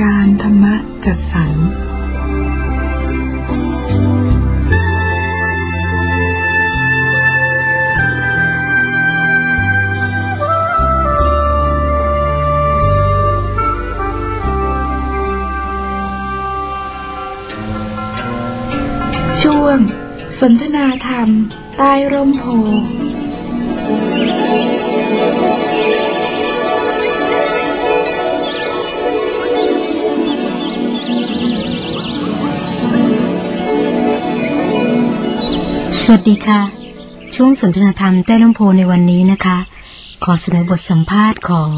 การธรรมจัดสรรช่วง สนทนาธรรม ใต้ร่มโพ สวัสดีค่ะ ช่วงสนทนาธรรมใต้ร่มโพในวันนี้นะคะ ขอเสนอบทสัมภาษณ์ของ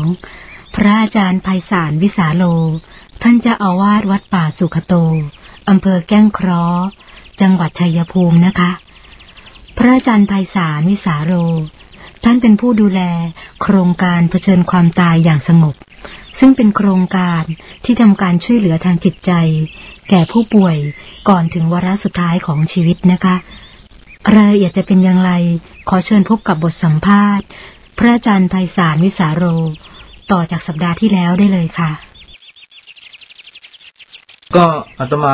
พระอาจารย์ไพศาลวิสาโล ท่านเจ้าอาวาสวัดป่าสุขโตอำเภอแก้งคราะห์จังหวัดชัยภูมินะคะ พระอาจารย์ไพศาลวิสาโล ท่านเป็นผู้ดูแลโครงการเผชิญความตายอย่างสงบ ซึ่งเป็นโครงการที่ทำการช่วยเหลือทางจิตใจ แก่ผู้ป่วยก่อนถึงวาระสุดท้ายของชีวิตนะคะ รายละเอียดจะเป็นอย่างไร ขอเชิญพบกับบทสัมภาษณ์ พระอาจารย์ไพศาลวิสาโร ต่อจากสัปดาห์ที่แล้วได้เลยค่ะ ก็อาตมา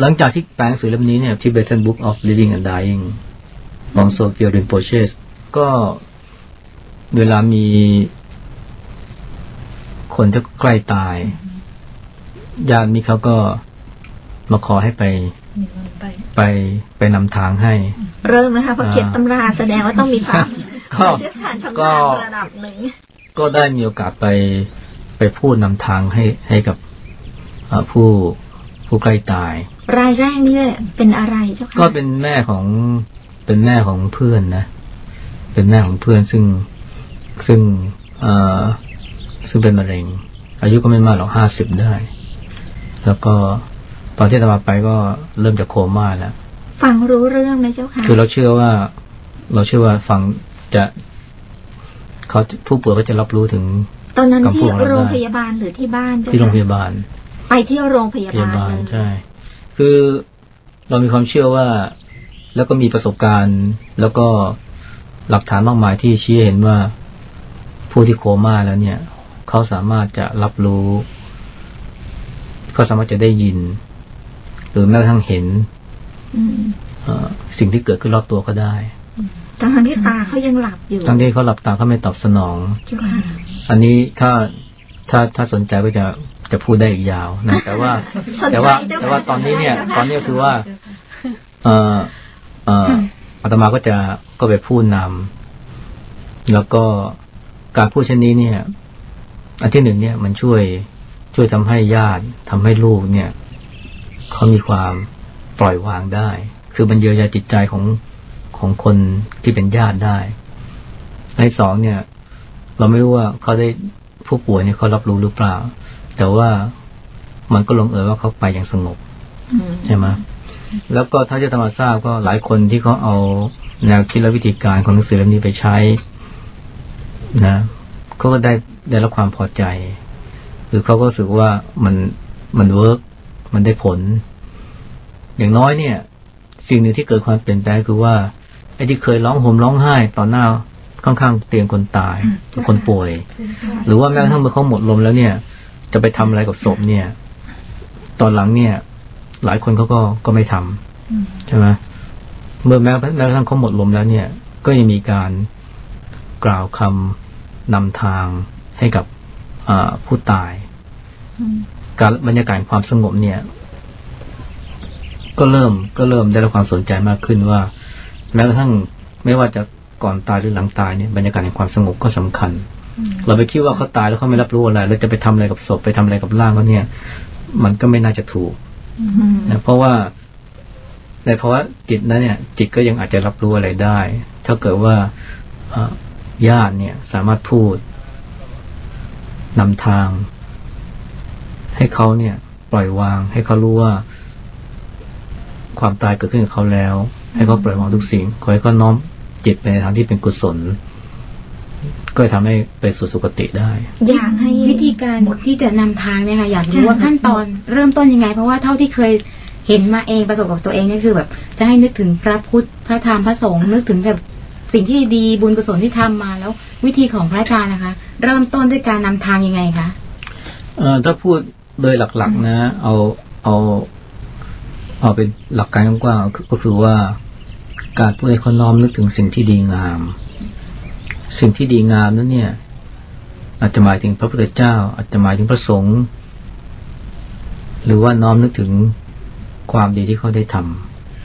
หลังจากที่แปลหนังสือเล่มนี้เนี่ย Tibetan Book of Living and Dying ของโซเกียวรินโปเชส ก็เวลามีคนที่ใกล้ตายญาติมิเขาก็มาขอให้ไป ไปไปนำทางให้ เริ่มนะคะเพราะเขียนตำราแสดงว่าต้องมีความก็เชี่ยวชาญชำก็นาญระดับหนึ่งก็ได้มีโอกาสไปไปพูดนำทางให้ให้กับเอ่อผู้ผู้ใกล้ตาย รายแรกนี่เป็นอะไรเจ้าค่ะก็เป็นแม่ของเป็นแม่ของเพื่อนนะ เป็นแม่ของเพื่อนซึ่งซึ่งเอ่อซึ่งเป็นมะเร็ง อายุก็ไม่มากหรอกห้าสิบได้ แล้วก็ ตอนที่ตามมาไปก็เริ่มจะโคม่าแล้ว ฟังรู้เรื่องไหมเจ้าค่ะ คือเราเชื่อว่า เราเชื่อว่าฟังจะเขาผู้ป่วยก็จะรับรู้ถึง ตอนนั้นกำพูที่ดเราได้โรงพยาบาลหรือที่บ้านเจ้าที่โรงพค่ะยาบาล ไปที่โรงพยาพยาบาลบาลเลยใช่ คือเรามีความเชื่อว่า แล้วก็มีประสบการณ์ แล้วก็หลักฐานมากมายที่ชี้ให้เห็นว่าผู้ที่โคม่าแล้วเนี่ย เขาสามารถจะรับรู้เขาสามารถจะได้ยิน หรือแม้กระทั่งเห็นอืมเอ่อสิ่งที่เกิดขึ้นรอบตัวก็ได้ทั้งที่ตาเขายังหลับอยู่ทั้งที่เขาหลับตาเขาไม่ตอบสนองเจ้าค่ะอันนี้ถ้าถ้าถ้าสนใจก็จะจะพูดได้อีกยาวนะแต่ว่าสนแต่ใจว่าเจ้าแต่ค่ะว่าตอนนี้เนี่ยสใจตอนนี้ก็คือว่า เอ่อเอ่ออาตมาก็จะก็ไปพูดนำแล้วก็การพูดเช่นนี้เนี่ย อันที่หนึ่งเนี่ยมันช่วยช่วยทำให้ญาติทำให้ลูกเนี่ย เขามีความปล่อยวางได้ คือมันเยียวยาจิตใจของของคนที่เป็นญาติได้ในสองเนี่ย เราไม่รู้ว่าเขาได้ผู้ป่วยเนี่ยเขารับรู้หรือเปล่า แต่ว่ามันก็ลงเอยว่าเขาไปอย่างสงบใช่ไหมแล้วก็ถ้าจะทำมาทราบก็หลายคนที่เขาเอาแนวคิดและวิธีการของหนังสือเล่มนี้ไปใช้นะเขาก็ได้ได้รับความพอใจ หรือเขาก็รู้สึกว่ามันมันเวิร์ก มันได้ผล อย่างน้อยเนี่ย สิ่งหนึ่งที่เกิดความเปลี่ยนแปลงคือว่าไอ้ที่เคยร้องห่มร้องไห้ต่อหน้าข้างๆเตียงคนตายคนป่วย หรือว่าแม้กระทั่งเมื่อเขาหมดลมแล้วเนี่ย จะไปทำอะไรกับศพเนี่ย ตอนหลังเนี่ย หลายคนเขาก็ก็ไม่ทำใช่ไหมเมื่อแม้แม้กระทั่งเขาหมดลมแล้วเนี่ย ก็ยังมีการกล่าวคำนำทางให้กับอผู้ตาย การบรรยากาศความสงบเนี่ย ก็เริ่มก็เริ่มได้รับความสนใจมากขึ้นว่า แม้กระทั่งไม่ว่าจะก่อนตายหรือหลังตายเนี่ยบรรยากาศแห่งความสงบก็สำคัญ เราไปคิดว่าเขาตายแล้วเขาไม่รับรู้อะไรแล้วจะไปทำอะไรกับศพไปทำอะไรกับร่างเขาเนี่ย มันก็ไม่น่าจะถูกอืมนะเพราะว่าในภาวะจิตนั้นเนี่ย จิตก็ยังอาจจะรับรู้อะไรได้ ถ้าเกิดว่าเอ่อญาติเนี่ย สามารถพูดนำทาง ให้เขาเนี่ยปล่อยวาง ให้เขารู้ว่า ความตายเกิดขึ้นกับเขาแล้ว ให้เขาปล่อยวางทุกสิ่งขอให้เขาน้อมจิตไปในทางที่เป็นกุศล ก็จะทำให้ไปสู่สุคติได้ อยากให้วิธีการที่จะนำทางเนี่ยค่ะอยากรู้จ้ะว่าขั้นตอนเริ่มต้นยังไง เพราะว่าเท่าที่เคยเห็นมาเองประสบกับตัวเองเนี่ยคือแบบ จะให้นึกถึงพระพุทธพระธรรมพระสงฆ์นึกถึงแบบสิ่งที่ดีบุญกุศลที่ทำมาแล้ว วิธีของพระอาจารย์นะคะ เริ่มต้นด้วยการนำทางยังไงคะเอ่อถ้าพูด โดยหลักๆ นะ เอาเอาเอาเป็นหลักการกว้างก็คือว่าการพูดให้คนน้อมนึกถึงสิ่งที่ดีงาม สิ่งที่ดีงามนั้นเนี่ย อาจจะหมายถึงพระพุทธเจ้า อาจจะหมายถึงพระสงฆ์หรือว่าน้อมนึกถึงความดีที่เขาได้ท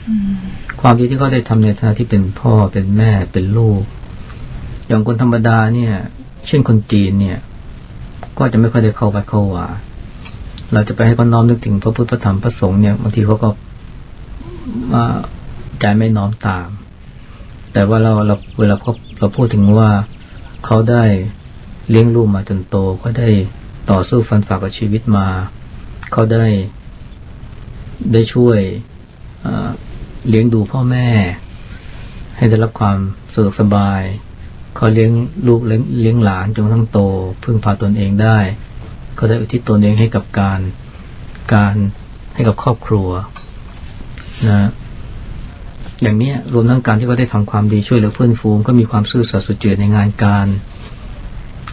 ำความดีที่เขาได้ทำในฐานะที่เป็นพ่อเป็นแม่เป็นลูก อย่างคนธรรมดาเนี่ย เช่นคนจีนเนี่ย ก็จะไม่ค่อยได้เข้าไปเข้าว่า เราจะไปให้เขาน้อมนึกถึงพระพุทธพระธรรมพระสงฆ์เนี่ยบางทีเขาก็ใจไม่น้อมตาม แต่ว่าเราเราเวลาเขาเราพูดถึงว่าเขาได้เลี้ยงลูกมาจนโตเขาได้ต่อสู้ฟันฝ่ากับชีวิตมา เขาได้ได้ช่วยเลี้ยงดูพ่อแม่ ให้ได้รับความสะดวกสบาย เขาเลี้ยงลูกเลี้ยงเลี้ยงหลานจนทั่งโต พึ่งพาตนเองได้ เขาได้อุทิศตนเองให้กับการการให้กับครอบครัวนะอย่างนี้รวมทั้งการที่เขาได้ทำความดีช่วยเหลือเพื่อนฝูงก็มีความซื่อสัตย์สุจริตในงานการ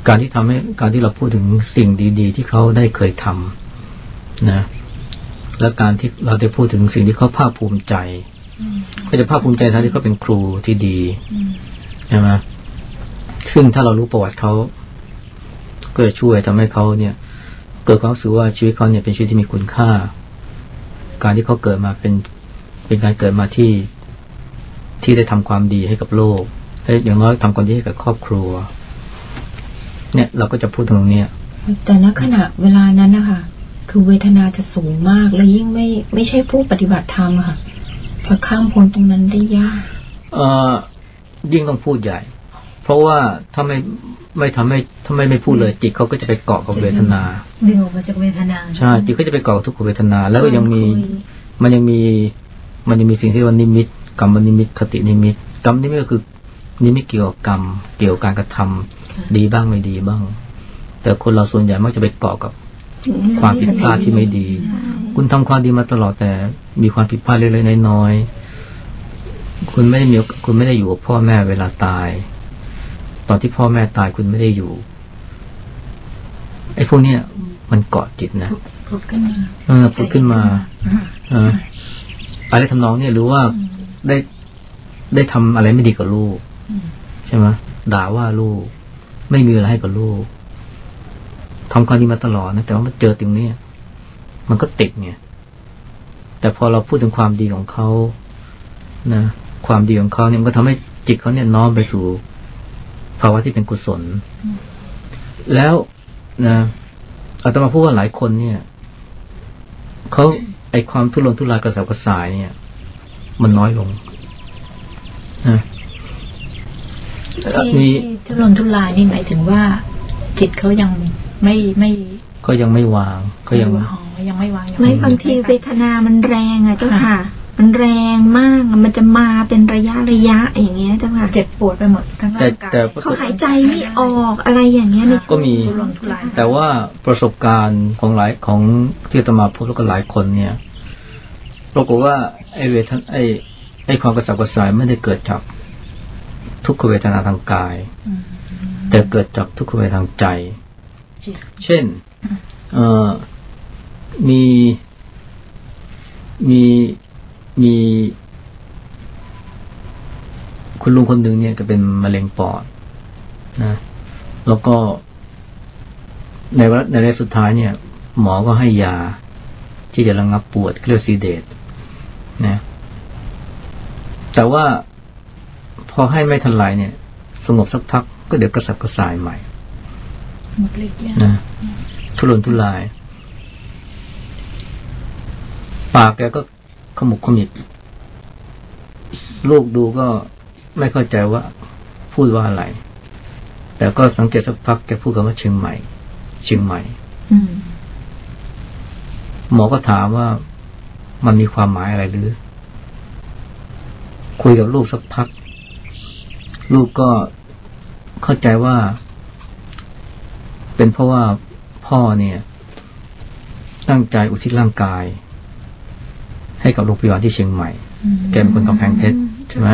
การที่ทำให้การที่เราพูดถึงสิ่งดี ๆ ที่เขาได้เคยทำนะและการที่เราได้พูดถึงสิ่งที่เขาภาคภูมิใจก็จะภาคภูมิใจทั้งที่เขาเป็นครูที่ดีใช่ไหมซึ่งถ้าเรารู้ประวัติเขาก็จะช่วยทำให้เขาเนี่ย เกิดความรู้สึกว่าชีวิตเขาเนี่ยเป็นชีวิตที่มีคุณค่า การที่เขาเกิดมาเป็นเป็นการเกิดมาที่ที่ได้ทำความดีให้กับโลกให้อย่างน้อยทำความดีให้กับครอบครัว เนี่ยเราก็จะพูดถึงตรงเนี้ยแต่ณขณะเวลานั้นนะคะคือเวทนาจะสูงมากและยิ่งไม่ไม่ใช่ผู้ปฏิบัติธรรมอะค่ะ จะข้ามพ้นตรงนั้นได้ยาก เอ่อยิ่งต้องพูดใหญ่ เพราะว่าถ้าไม่ ไม่ทำให้ถ้าไม่ไม่พูดเลย จิตเขาก็จะไปเกาะกับเวทนาดึงออกมาจากเวทนาใช่จิตก็จะไปเกาะกับทุกขเวทนา แล้วก็ยังมีมันยังมีมันยังมีสิ่งที่เรียกว่านิมิตกรรมนิมิตคตินิมิตกรรมนิมิตก็คือนิมิตเกี่ยวกับกรรมเกี่ยวกับการกระทำดีบ้างไม่ดีบ้าง แต่คนเราส่วนใหญ่มักจะไปเกาะกับสิ่งที่ความผิดพลาดที่ไม่ดีใช่คุณทำความดีมาตลอดแต่มีความผิดพลาดเล็กๆน้อยๆคุณไม่ได้มีโอกคุณไม่ได้อยู่กับพ่อแม่เวลาตาย ตอนที่พ่อแม่ตายคุณไม่ได้อยู่ ไอ้พวกเนี้ยมันเกาะจิตนะผุดขึ้นมาเออผุดขึ้นมาเอออะไรทำนองเนี่ยหรือว่าได้ได้ทำอะไรไม่ดีกับลูกใช่ไหมด่าว่าลูก ไม่มีอะไรให้กับลูกทำความดีมาตลอดนะแต่ว่ามาเจอตรงเนี้ยมันก็ติดไงแต่พอเราพูดถึงความดีของเขานะความดีของเขาเนี่ยมันก็ทำให้จิตเขาเนี่ยน้อมไปสู่ ภาวะที่เป็นกุศล แล้วนะอาตมาพูดว่าหลายคนเนี่ยเขาไอความทุรนทุรายกระสับกระส่ายเนี่ย มันน้อยลงนะที่มีที่ทุรนทุรายนี่หมายถึงว่า จิตเขายังไม่ไม่ก็ยังไม่วาง ก็ยังอ๋อยังไม่วางยังไม่บางทีเวทนามันแรงอะเจ้าค่ะ มันแรงมากอะมันจะมาเป็นระยะระยะอย่างเงี้ยเจ้าค่ะเจ็บปวดไปหมดทั้งแต่ร่างกายแต่ประสเขาบหายใจไม่ออกอะไรอย่างเงี้ยในช่วงก็มีทุรนทุรายแต่ว่าประสบการณ์ของหลายของที่อาตมาพูดแล้วก็หลายคนเนี่ยปรากฏว่าไอ้เวทนไอ้ไอ้ความกระสับกระส่ายไม่ได้เกิดจากทุกขเวทนาทางกาย แต่เกิดจากทุกขเวทนาทางใจจิตเช่นเอ่อมีมี มีคุณลุงคนหนึ่งเนี่ยก็เป็นมะเร็งปอดนะ แล้วก็ ในวะในระยะสุดท้ายเนี่ย หมอก็ให้ยาที่จะระงับปวดเรียกซีเดตนะแต่ว่าพอให้ไม่ทันไรเนี่ย สงบสักพักก็เดี๋ยวกระสับกระส่ายใหม่หมดฤทธิ์ยานะทุรนทุราย ปากแกก็ ขมุกขมิบลูกดูก็ไม่เข้าใจว่าพูดว่าอะไร แต่ก็สังเกตสักพักแกพูดคำว่าเชียงใหม่ เชียงใหม่อืมหมอก็ถามว่ามันมีความหมายอะไรหรือ คุยกับลูกสักพัก ลูกก็เข้าใจว่า เป็นเพราะว่าพ่อเนี่ย ตั้งใจอุทิศร่างกาย ให้กับโรงพยาบาลที่เชียงใหม่ แกเป็นคนกำแพงเพชรใช่ไหม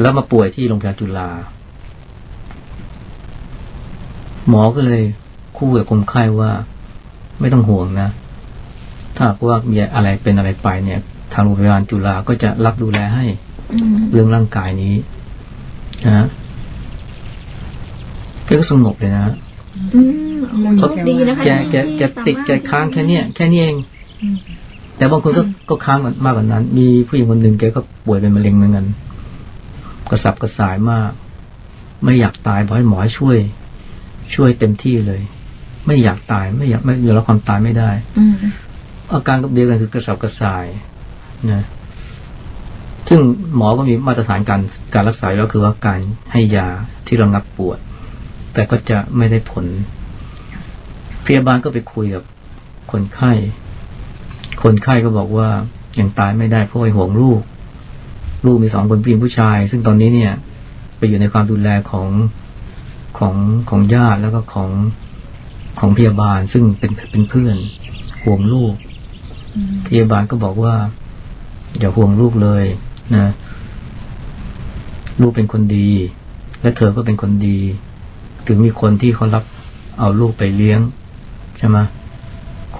แล้วมาป่วยที่โรงพยาบาลจุฬาหมอก็เลยคู่กับคนไข้ว่า ไม่ต้องห่วงนะ ถ้าหากว่ามีอะไรเป็นอะไรไปเนี่ย ทางโรงพยาบาลจุฬาก็จะรับดูแลให้อืมเรื่องร่างกายนี้นะแกก็สงบเลยนะอืมโอ้โชคดีนะคะแกแกที่แกติดสมรถแกค้างแค่เนี้ยแค่นี้เอง แต่บางคนก็ก็ค้างมากกว่านั้น มีผู้หญิงคนหนึ่งแกก็ป่วยเป็นมะเร็งเหมือนกันกระสับกระส่ายมาก ไม่อยากตายบอกให้หมอให้ช่วย ช่วยเต็มที่เลย ไม่อยากตายไม่อยากไม่ยอมรับความตายไม่ได้อืมอาการก็เดียวกันคือกระสับกระส่ายนะซึ่งหมอก็มีมาตรฐานการการรักษาอยู่แล้วคือว่าการให้ยาที่ระงับปวด แต่ก็จะไม่ได้ผลพยาบาลก็ไปคุยกับคนไข้ คนไข้ก็บอกว่ายังตายไม่ได้เพราะห่วงลูก ลูกมีสองคนผู้หญิงผู้ชาย ซึ่งตอนนี้เนี่ย ไปอยู่ในความดูแลของของของญาติแล้วก็ของของพยาบาลซึ่งเป็นเป็นเพื่อนห่วงลูก พยาบาลก็บอกว่า อย่าห่วงลูกเลยนะลูกเป็นคนดี และเธอก็เป็นคนดี ถึงมีคนที่เขารับเอาลูกไปเลี้ยงใช่ไหม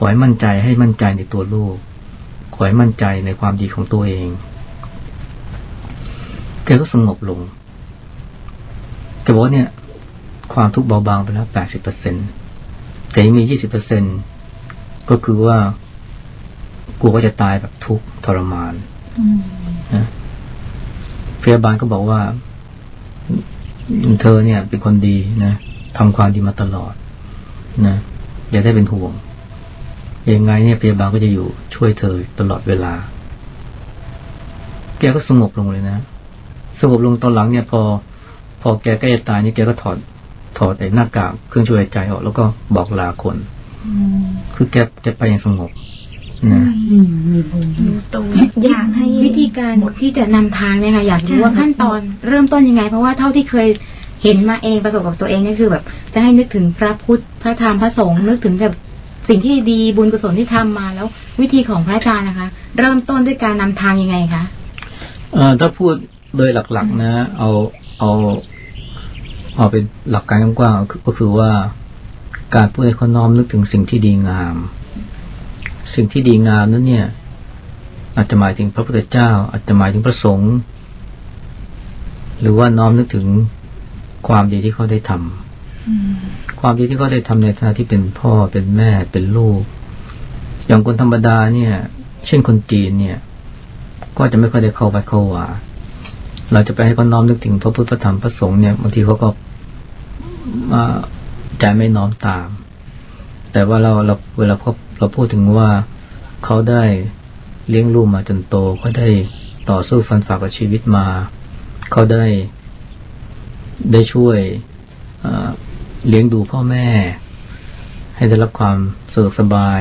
ขอให้มั่นใจให้มั่นใจในตัวลูก ขอให้มั่นใจในความดีของตัวเองแกก็สงบลงแกบอกว่าเนี่ย ความทุกข์เบาบางไปแล้วแปดสิบเปอร์เซ็นแต่ยังมียี่สิบเปอร์เซ็นก็คือว่ากลัวว่าจะตายแบบทุกข์ทรมานนะพยาบาลก็บอกว่า เธอเนี่ยเป็นคนดีนะทำความดีมาตลอดนะอย่าได้เป็นห่วง ยังไงเนี่ยพยาบาลก็จะอยู่ช่วยเธอตลอดเวลา แกก็สงบลงเลยนะ สงบลงตอนหลังเนี่ยพอ พอแกใกล้จะตายเนี่ยแกก็ถอดถอดไอ้หน้ากากเครื่องช่วยหายใจออกแล้วก็บอกลาคนคือแกแกไปอย่างสงบนะอืมมีบุญตัวอยากให้วิธีการที่จะนำทางเนี่ยค่ะอยากรู้ว่าขั้นตอนเริ่มต้นยังไง เพราะว่าเท่าที่เคยเห็นมาเองประสบกับตัวเองเนี่ยคือแบบ จะให้นึกถึงพระพุทธพระธรรมพระสงฆ์นึกถึงแบบ สิ่งที่ดีบุญกุศลที่ทำมาแล้ว วิธีของพระอาจารย์นะคะ เริ่มต้นด้วยการนำทางยังไงคะเอ่อถ้าพูดโดยหลักๆ นะ เอาเอาเอาเป็นหลักการกว้างๆก็คือว่าการพูดให้เขาน้อมนึกถึงสิ่งที่ดีงาม สิ่งที่ดีงามนั้นเนี่ย อาจจะหมายถึงพระพุทธเจ้า อาจจะหมายถึงพระสงฆ์หรือว่าน้อมนึกถึงความดีที่เขาได้ทำ ความดีที่เขาได้ทำในฐานะที่เป็นพ่อเป็นแม่เป็นลูก อย่างคนธรรมดาเนี่ย เช่นคนจีนเนี่ย ก็จะไม่ค่อยได้เข้าไปเข้าว่าเราจะไปให้เขาน้อมนึกถึงพระพุทธพระธรรมพระสงฆ์เนี่ยบางทีเขาก็าใจไม่น้อมตาม แต่ว่าเราเราเวลาเขาเราพูดถึงว่าเขาได้เลี้ยงลูกมาจนโตเขาได้ต่อสู้ฟันฝ่ากับชีวิตมา เขาได้ได้ช่วยอ่า เลี้ยงดูพ่อแม่ ให้ได้รับความสะดวกสบาย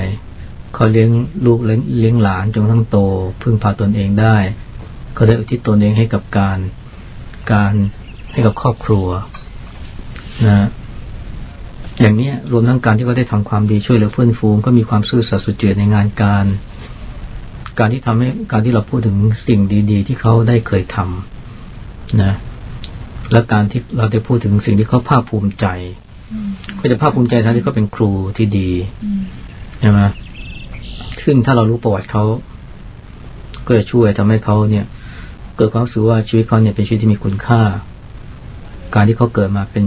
เขาเลี้ยงลูกเลี้ยงหลานจนทั่งโต พึ่งพาตนเองได้เขาได้อุทิศตนเองให้กับการการให้กับครอบครัวนะอย่างนี้รวมทั้งการที่เขาได้ทำความดีช่วยเหลือเพื่อนฝูงก็มีความซื่อสัตย์สุจริตในงานการ การที่ทำให้การที่เราพูดถึงสิ่งดี ๆ ที่เขาได้เคยทำนะและการที่เราได้พูดถึงสิ่งที่เขาภาคภูมิใจ ก็จะภาคภูมิใจทั้งที่เขาเป็นครูที่ดีใช่ไหมซึ่งถ้าเรารู้ประวัติเขาก็จะช่วยทำให้เขาเนี่ย เกิดความรู้สึกว่าชีวิตเขาเนี่ยเป็นชีวิตที่มีคุณค่า การที่เขาเกิดมาเป็น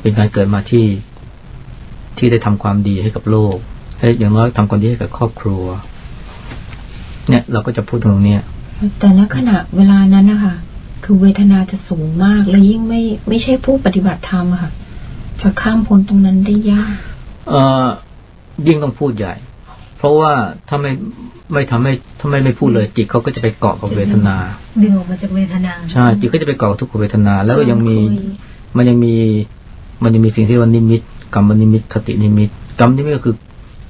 เป็นการเกิดมาที่ที่ได้ทำความดีให้กับโลกให้อย่างน้อยทำความดีให้กับครอบครัว เนี่ยเราก็จะพูดถึงตรงเนี้ยแต่ณขณะเวลานั้นนะคะคือเวทนาจะสูงมากแล้วยิ่งไม่ไม่ใช่ผู้ปฏิบัติธรรมอะค่ะ จะข้ามพ้นตรงนั้นได้ยาก เอ่อยิ่งต้องพูดใหญ่ เพราะว่าถ้าไม่ไม่ทำให้ถ้าไม่ไม่พูดเลยจิตเขาก็จะไปเกาะกับเวทนาดึงออกมาจากเวทนาใช่จิตก็จะไปเกาะกับทุกขเวทนา แล้วก็ยังมีมันยังมีมันยังมีสิ่งที่เรียกว่านิมิตกรรมนิมิตคตินิมิตกรรมนิมิตก็คือ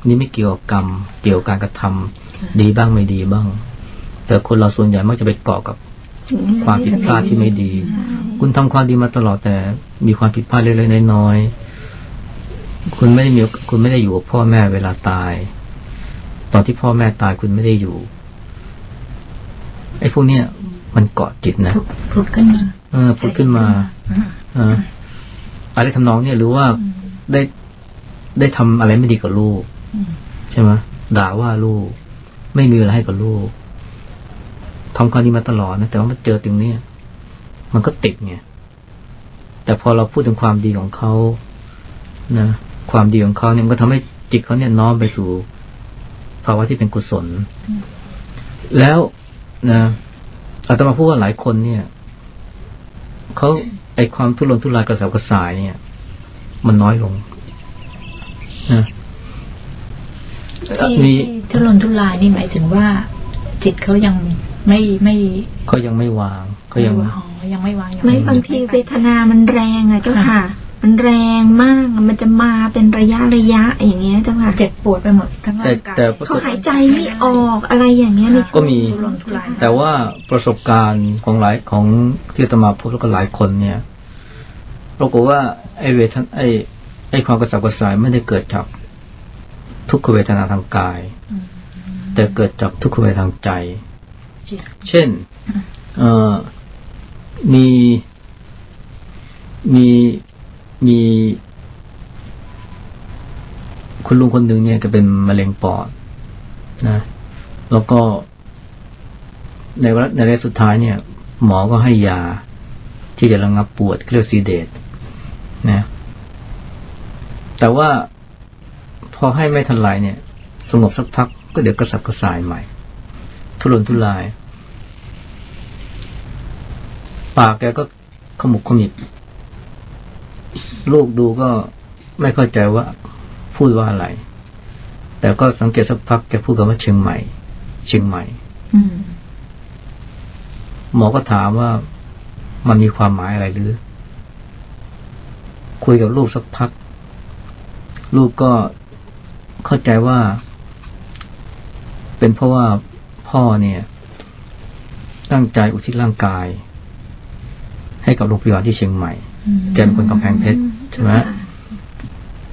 นิมิตเกี่ยวกับกรรมเกี่ยวกับการกระทำดีบ้างไม่ดีบ้าง แต่คนเราส่วนใหญ่มักจะไปเกาะกับสิ่งที่ ความผิดพลาดที่ไม่ดีใช่คุณทำความดีมาตลอดแต่ มีความผิดพลาดเล็กๆน้อยๆคุณไม่ได้มีคุณไม่ได้อยู่กับพ่อแม่เวลาตาย ตอนที่พ่อแม่ตายคุณไม่ได้อยู่ไอ้พวกเนี้ยมันเกาะจิตนะผุดขึ้นมาเออผุดขึ้นมาเอออะไรทำนองเนี่ยหรือว่าได้ได้ทำอะไรไม่ดีกับลูกใช่ไหมด่าว่าลูก ไม่มีอะไรให้กับลูก ทำความดีมาตลอดนะแต่ว่ามาเจอตรงเนี้ยมันก็ติดไงแต่พอเราพูดถึงความดีของเขานะความดีของเขาเนี่ยมันก็ทำให้จิตเขาเนี่ยน้อมไปสู่ภาวะที่เป็นกุศล แล้วนะอาตมาพูดว่าหลายคนเนี่ยเขาไอความทุรนทุรายกระสับกระส่ายเนี่ย มันน้อยลงนะที่มีที่ทุรนทุรายนี่หมายถึงว่า จิตเขายัง ไม่ไม่เขายังไม่วางเขายังอ๋อยังไม่วางยังไม่บางทีเวทนามันแรงอะเจ้าค่ะ มันแรงมากอะมันจะมาเป็นระยะระยะอย่างเงี้ยเจ้าค่ะเจ็บปวดไปหมดทั้งแต่ร่างกายแต่ประสเขาบหายใจไม่ออกอะไรอย่างเงี้ยในช่วงก็มีทุรนทุรายแต่ว่าประสบการณ์ของหลายของที่อาตมาพบแล้วก็หลายคนเนี่ยปรากฏว่าไอ้เวทนไอ้ไอ้ความกระสับกระส่ายไม่ได้เกิดจากทุกขเวทนาทางกาย แต่เกิดจากทุกขเวทนาทางใจจิต เช่นมีมีมีคุณลุงคนหนึ่งเนี่ยก็เป็นมะเร็งปอดนะ แล้วก็ ในวันในระยะสุดท้ายเนี่ย หมอก็ให้ยาที่จะระงับปวดเรียกซีเดตนะ แต่ว่าพอให้ไม่ทันไรเนี่ย สงบสักพักก็เดี๋ยวกระสับกระส่ายใหม่ ทุรนทุราย ปากแกก็ขมุกขมิบลูกดูก็ไม่เข้าใจว่าพูดว่าอะไร แต่ก็สังเกตสักพักแกพูดกับว่าเชียงใหม่ เชียงใหม่อืมหมอก็ถามว่ามันมีความหมายอะไรหรือ คุยกับลูกสักพัก ลูกก็เข้าใจว่า เป็นเพราะว่าพ่อเนี่ย ตั้งใจอุทิศร่างกาย ให้กับโรงพยาบาลที่เชียงใหม่ แกเป็นคนกำแพงเพชรใช่ไหม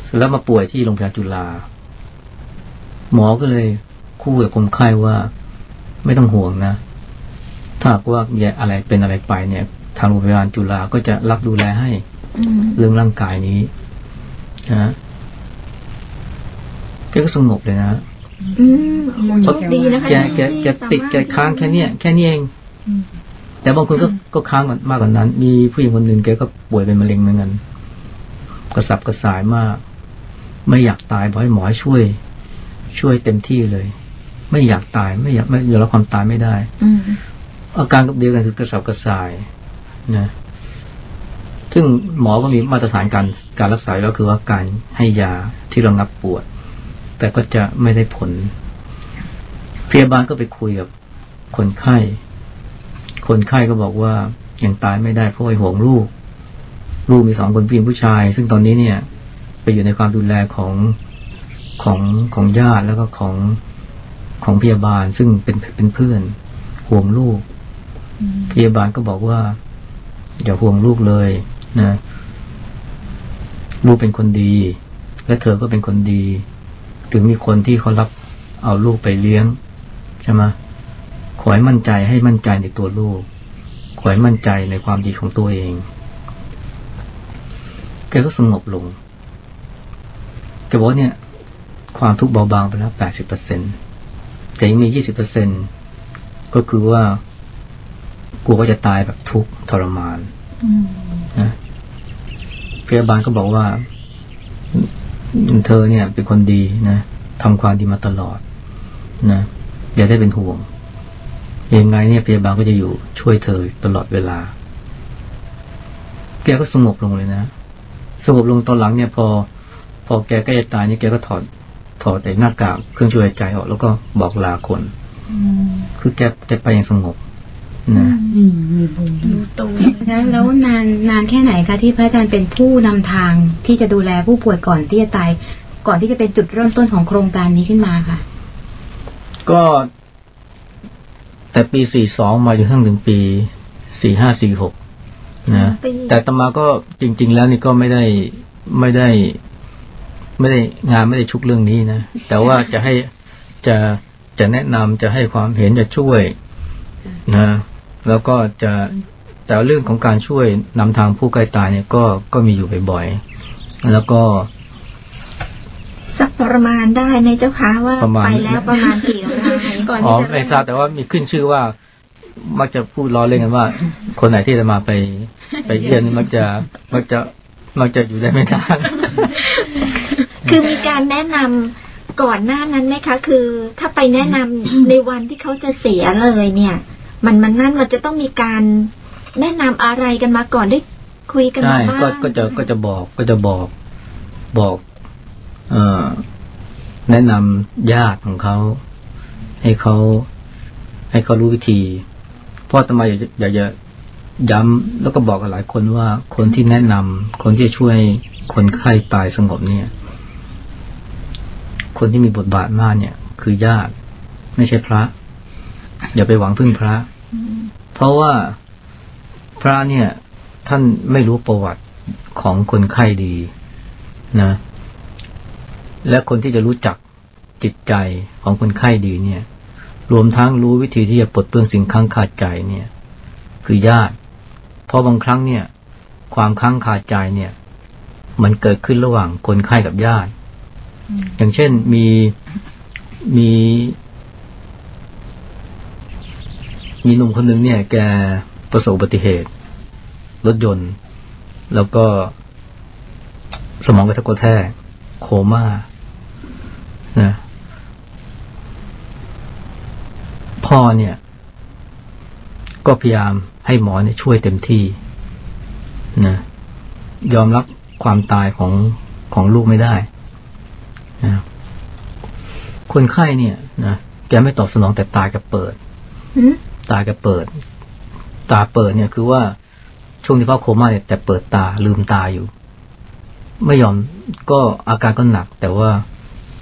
เสร็จแล้วมาป่วยที่โรงพยาบาลจุฬาหมอก็เลยคู่กับคนไข้ว่าไม่ต้องห่วงนะ ถ้าหากว่ามีอะไรเป็นอะไรไปเนี่ย ทางโรงพยาบาลจุฬาก็จะรับดูแลให้อืมเรื่องร่างกายนี้นะแกก็สงบเลยนะอืมโอ้โหโชคดีนะคะแกแกที่แกติดสมรถแกค้างแค่เนี้ยแค่นี้เอง แต่บางคนก็ก็ค้างมากกว่านั้น มีผู้หญิงคนหนึ่งแกก็ป่วยเป็นมะเร็งเหมือนกันกระสับกระส่ายมาก ไม่อยากตายบอกให้หมอช่วย ช่วยเต็มที่เลย ไม่อยากตายไม่อยากไม่ยอมรับความตายไม่ได้อือาการกับเดียวกันคือกระสับกระส่ายนะซึ่งหมอก็มีมาตรฐานการการรักษาแล้วคือว่าการให้ยาที่ระงับปวด แต่ก็จะไม่ได้ผลพยาบาลก็ไปคุยกับคนไข้ คนไข้ก็บอกว่ายังตายไม่ได้เพราะว่าห่วงลูก ลูกมีสองคนผู้หญิงผู้ชาย ซึ่งตอนนี้เนี่ย ไปอยู่ในความดูแลของของของญาติแล้วก็ของของพยาบาลซึ่งเป็นเป็นเพื่อนห่วงลูก พยาบาลก็บอกว่าอย่าห่วงลูกเลยนะลูกเป็นคนดี และเธอก็เป็นคนดี ถึงมีคนที่เขารับเอาลูกไปเลี้ยงใช่ไหม อให้มั่นใจให้มั่นใจในตัวลูก ขอให้มั่นใจในความดีของตัวเอง แกก็สงบลง แกบอกเนี่ย ความทุกข์เบาบางไปแล้วแปดสิบเปอร์เซ็นแต่ยังมียี่สิบเปอร์เซ็นก็คือว่ากลัวว่าจะตายแบบทุกข์ทรมานนะพยาบาลก็บอกว่า เธอเนี่ยเป็นคนดีนะทำความดีมาตลอดนะอย่าได้เป็นห่วง ยังไงเนี่ยพยาบาลก็จะอยู่ช่วยเธอตลอดเวลา แกก็สงบลงเลยนะ สงบลงตอนหลังเนี่ยพอ พอแกใกล้จะตายเนี่ยแกก็ถอดถอดไอ้หน้ากากเครื่องช่วยหายใจออกแล้วก็บอกลาคนคือแกแกไปอย่างสงบนะอืมมีบุญรู้ตัวแล้วแล้วนานนานแค่ไหนคะที่พระอาจารย์เป็นผู้นำทางที่จะดูแลผู้ป่วยก่อนที่จะตาย ก่อนที่จะเป็นจุดเริ่มต้นของโครงการนี้ขึ้นมาค่ะ ก็ แต่ปีสี่สองมาจนทั้งถึงปีสี่ห้าสี่หกนะปีแต่อาตมาก็จริง ๆ แล้วนี่ก็ไม่ได้ไม่ได้ ไม่ได้งานไม่ได้ชุกเรื่องนี้นะ แต่ว่าจะให้จะจะแนะนำจะให้ความเห็นจะช่วยนะ แล้วก็จะแต่เรื่องของการช่วยนำทางผู้ใกล้ตายเนี่ยก็ก็มีอยู่บ่อยๆ แล้วก็ สักประมาณได้ไหมเจ้าคะว่าประมาณ ไปแล้วประมาณกี่รายก่อนอ๋อที่จะไม่ทราบแต่ว่ามีขึ้นชื่อว่า มักจะพูดล้อเล่นกันว่า คนไหนที่จะมาไปไปเยี่ยมนี่มักจะมักจะมักจะอยู่ได้ไม่นาน คือมีการแนะนำก่อนหน้านั้นไหมคะ คือถ้าไปแนะนำ ในวันที่เขาจะเสียเลยเนี่ย มันมันนั่นมันจะต้องมีการแนะนำอะไรกันมาก่อนได้คุยกันใช่มาบ้างก็ก็จะก็จะบอกก็จะบอก บอกเอ่อ แนะนำญาติของเขา ให้เขา ให้เขารู้วิธี เพราะทำไมอยากจะอย่าย้ำแล้วก็บอกกับหลายคนว่าคนที่แนะนำคนที่จะช่วยคนไข้ตายสงบเนี่ย คนที่มีบทบาทมากเนี่ย คือญาติ ไม่ใช่พระ อย่าไปหวังพึ่งพระ เพราะว่าพระเนี่ย ท่านไม่รู้ประวัติของคนไข้ดีนะ และคนที่จะรู้จักจิตใจของคนไข้ดีเนี่ย รวมทั้งรู้วิธีที่จะปลดเปลื้องสิ่งค้างคาใจเนี่ย คือญาติ เพราะบางครั้งเนี่ย ความค้างคาใจเนี่ย มันเกิดขึ้นระหว่างคนไข้กับญาติ อย่างเช่นมีมีมีหนุ่มคนหนึ่งเนี่ย แกประสบอุบัติเหตุ รถยนต์ แล้วก็สมองกระทบกระแทกโคม่า นะพ่อเนี่ย ก็พยายามให้หมอเนี่ยช่วยเต็มที่นะยอมรับความตายของของลูกไม่ได้นะคนไข้เนี่ยนะแกไม่ตอบสนองแต่ตาแกเปิดหืมตาแกเปิด ตาเปิดเนี่ยคือว่าช่วงที่พ่อโคม่าเนี่ยแต่เปิดตาลืมตาอยู่ ไม่ยอมก็อาการก็หนัก แต่ว่า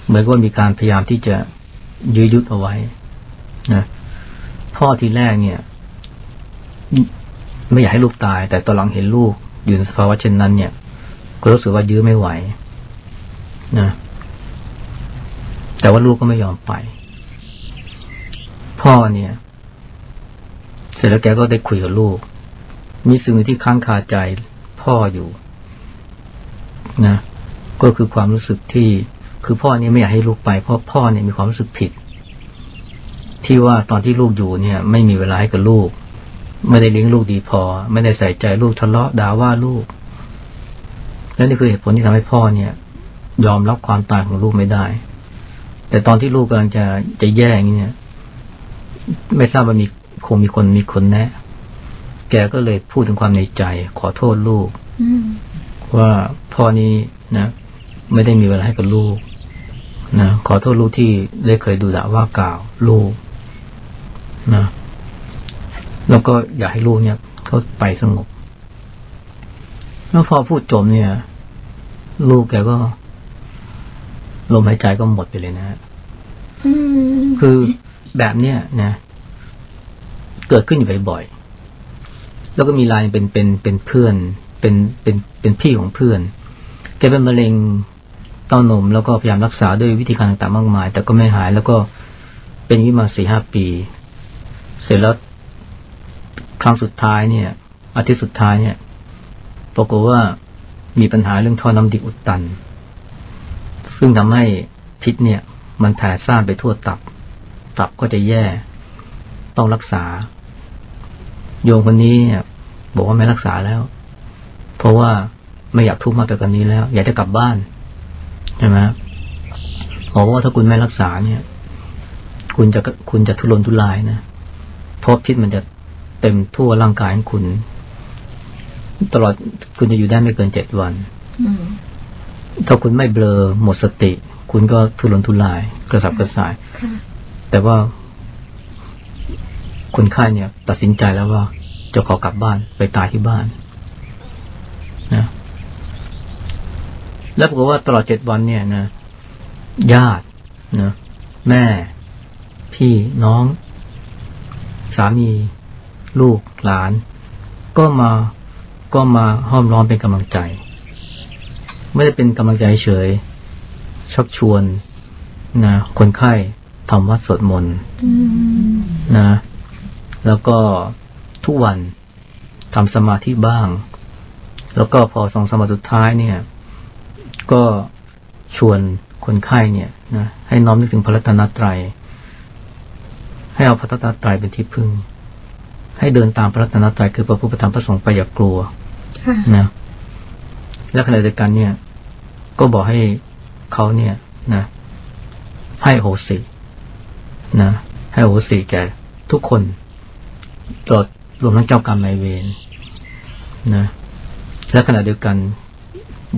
เหมือนกับว่ามีการพยายามที่จะยื้อยุดเอาไว้นะพ่อทีแรกเนี่ย ไม่อยากให้ลูกตาย แต่ตอนหลังเห็นลูกอยู่ในสภาวะเช่นนั้น เนี่ย ก็รู้สึกว่ายื้อไม่ไหวนะแต่ว่าลูกก็ไม่ยอมไป พ่อเนี่ย เสร็จแล้วแกก็ได้คุยกับลูก มีสิ่งที่ค้างคาใจพ่ออยู่ นะ ก็คือความรู้สึกที่ คือพ่อเนี่ยไม่อยากให้ลูกไป เพราะพ่อเนี่ยมีความรู้สึกผิด ที่ว่าตอนที่ลูกอยู่เนี่ย ไม่มีเวลาให้กับลูก ไม่ได้เลี้ยงลูกดีพอ ไม่ได้ใส่ใจลูกทะเลาะด่าว่าลูก และนี่คือเหตุผลที่ทำให้พ่อเนี่ย ยอมรับความตายของลูกไม่ได้ แต่ตอนที่ลูกกำลังจะจะแย่อย่างนี้เนี่ย ไม่ทราบว่ามีคงมีคนมีคนแนะ แกก็เลยพูดถึงความในใจ ขอโทษลูกอืมว่าพ่อนี้นะ ไม่ได้มีเวลาให้กับลูก นะขอโทษลูกที่ได้เคยดูด่าว่ากล่าวลูกนะแล้วก็อยากให้ลูกเนี่ยเขาไปสงบแล้วพอพูดจบเนี่ย ลูกแกก็ลมหายใจก็หมดไปเลยนะฮะคือแบบเนี้ยนะ เกิดขึ้นอยู่บ่อยๆแล้วก็มีรายเป็นเป็นเป็นเพื่อน เป็นเป็นเป็นพี่ของเพื่อนแกเป็นมะเร็ง เต้านมแล้วก็พยายามรักษาด้วยวิธีการต่างๆมากมาย แต่ก็ไม่หายแล้วก็เป็นอย่างนี้มาสี่ห้าปี เสร็จแล้วครั้งสุดท้ายเนี่ยอาทิตย์สุดท้ายเนี่ยปรากฏว่ามีปัญหาเรื่องท่อน้ำดีอุดตัน ซึ่งทำให้พิษเนี่ยมันแผ่ซ่านไปทั่วตับ ตับก็จะแย่ ต้องรักษา โยมคนนี้เนี่ยบอกว่าไม่รักษาแล้ว เพราะว่าไม่อยากทุกข์มากไปกว่านี้แล้ว อยากจะกลับบ้าน ใช่ไหมบอกว่าถ้าคุณไม่รักษาเนี่ย คุณจะคุณจะทุรนทุรายนะเพราะพิษมันจะเต็มทั่วร่างกายของคุณ ตลอดคุณจะอยู่ได้ไม่เกินเจ็ดวันอืมถ้าคุณไม่เบลอหมดสติ คุณก็ทุรนทุราย กระสับกระส่ายค่ะแต่ว่า คนไข้เนี่ย ตัดสินใจแล้วว่าจะขอกลับบ้านไปตายที่บ้านนะ แล้วปรากฏว่าตลอดเจ็ดวันเนี่ยนะญาตินะแม่ พี่น้อง สามี ลูกหลาน ก็มาก็มาห้อมล้อมเป็นกำลังใจ ไม่ได้เป็นกำลังใจเฉย ชักชวนนะคนไข้ทำวัดสวดมนต์นะ แล้วก็ทุกวันทำสมาธิบ้าง แล้วก็พอสองสมมาสุดท้ายเนี่ย ก็ชวนคนไข้เนี่ยนะให้น้อมนึกถึงพระรัตนตรัย ให้เอาพระรัตนตรัยเป็นที่พึ่ง ให้เดินตามพระรัตนตรัยคือพระพุทธธรรมพระสงฆ์ไปอย่ากลัวค่ะนะและขณะเดียวกันเนี่ย ก็บอกให้เขาเนี่ยนะ ให้โหสินะ ให้โหสิแก่ทุกคนตลอดรวมทั้งเจ้ากรรมนายเวรนะและขณะเดียวกัน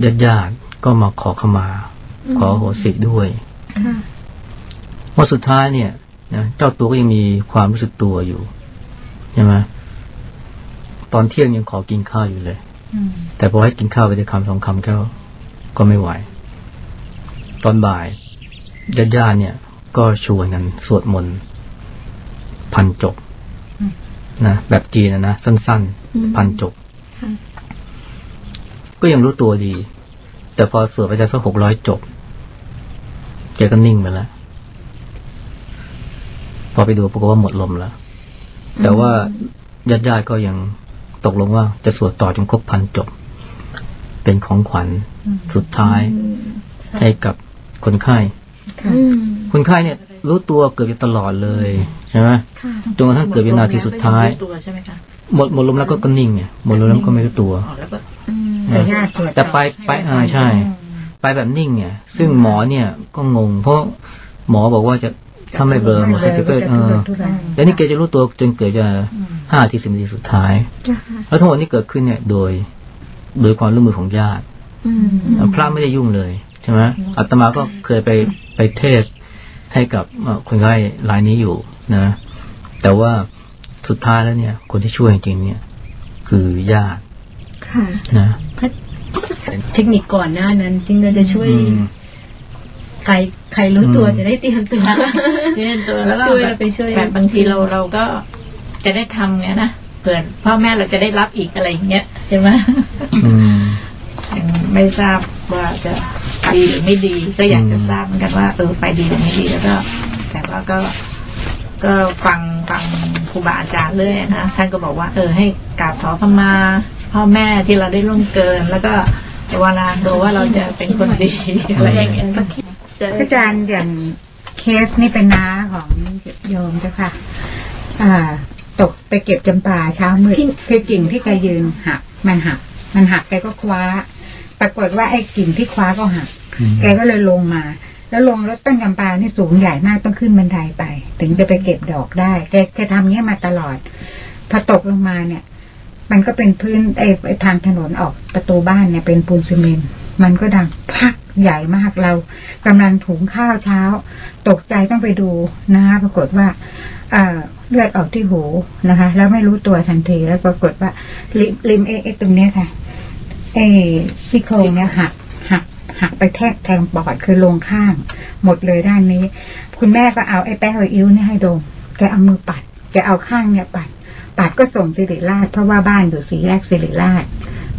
ญาติญาติๆ ก็มาขอขมา ขอโหสิด้วยค่ะว่าสุดท้ายเนี่ยนะเจ้าตัวก็ยังมีความรู้สึกตัวอยู่ใช่ไหมตอนเที่ยงยังขอกินข้าวอยู่เลยแต่พอให้กินข้าวไปได้คำสองคำก็ก็ไม่ไหว ตอนบ่ายญาติญาติๆเนี่ย ก็ชวนกันสวดมนต์พันจบนะแบบจีนนะนะสั้นอืมๆพันจบค่ะก็ยังรู้ตัวดี แต่พอสวดไปได้สักหกร้อยจบแกก็นิ่งไปแล้ว พอไปดูปรากฏว่าหมดลมแล้ว แต่ว่าญาติญาติๆก็ยังตกลงว่าจะสวดต่อจนครบพันจบ เป็นของขวัญสุดท้าย ให้กับคนไข้อืมคนไข้เนี่ย รู้ตัวเกือบจะตลอดเลยใช่ไหมค่ะจนกระทั่งเกือบวินาทีสุดท้ายตัวใช่ไหมคะหมดหมดลมแล้วก็ก็นิ่งไงหมดลมแล้วก็ไม่รู้ตัวอ๋อ แล้วก็อืมแต่ญาติตรวจแต่ไปไปอ่าใช่ ไปแบบนิ่งไงซึ่งหมอเนี่ยก็งง เพราะหมอบอกว่าจะถ้าไม่เบลอหมอจะเกิดเออแล้วนี่แกจะรู้ตัวจนเกิดจะห้าทีสิบนาทีสุดท้ายจ้ะแล้วทั้งหมดนี้เกิดขึ้นเนี่ยโดย โดยความร่วมมือของญาติอืมพระไม่ได้ยุ่งเลยใช่ไหมอาตมาก็เคยไปไปเทศน์ให้กับเอ่อคนไข้รายนี้อยู่นะ แต่ว่าสุดท้ายแล้วเนี่ย คนที่ช่วยจริงๆเนี่ย คือญาติค่ะนะ เทคนิคก่อนหน้านั้นจริงเราจะช่วยอืมใครใครรู้ตัวอืมจะได้เตรียมตัวเนี่ยตัวแล้วก็ช่วยแบเราบไปช่วยแบบบางทีเราเราก็จะได้ทำไงนะเผื่อพ่อแม่เราจะได้รับอีกอะไรอย่างเงี้ยใช่ไหมอืมยังไม่ทราบว่าจะดีหรือไม่ดีก็อยากจะทราบเหมือนกันว่าเออไปดีหรือไม่ดีแล้วก็แต่ว่าก็ก็ฟังฟังครูบาอาจารย์เรื่อยนะท่านก็บอกว่า เออให้กราบขอขมา พ่อแม่ที่เราได้ล่วงเกิน แล้วก็ เวลาดูว่าเราจะเป็นคนดีอะไรอย่างเงี้ยอาจารย์อย่างเคสนี่เป็นน้าของโยมเจ้าค่ะอ่าตกไปเก็บจำปาเช้ามืดคือกิ่งที่แกยืนหัก มันหัก มันหักแกก็คว้า ปรากฏว่าไอ้กิ่งที่คว้าก็หัก แกก็เลยลงมา แล้วลงแล้วต้นจำปานี่สูงใหญ่มากต้องขึ้นบันไดไป ถึงจะไปเก็บดอกได้ แกแกทำเนี้ยมาตลอดพอตกลงมาเนี่ย มันก็เป็นพื้นไอ้ทางถนนออกประตูบ้านเนี่ยเป็นปูนซีเมนต์มันก็ดังพักใหญ่มากเรากำลังถุงข้าวเช้า ตกใจต้องไปดูนะคะปรากฏว่าเลือดออกที่หูนะคะ แล้วไม่รู้ตัวทันทีแล้วปรากฏว่าริมริมเอเอตรงเนี้ยค่ะเอซี่โครงเนี่ยหักหักหักไปแทกแทงปอดคือลงข้าง หมดเลยด้านนี้ คุณแม่ก็เอาไอ้แป้งอิ้วเนี่ยให้ดมแกเอามือปัด แกเอาข้างเนี่ยปัด ปัดก็ส่งสิริราชเพราะว่าบ้านอยู่สีแยกสิริราช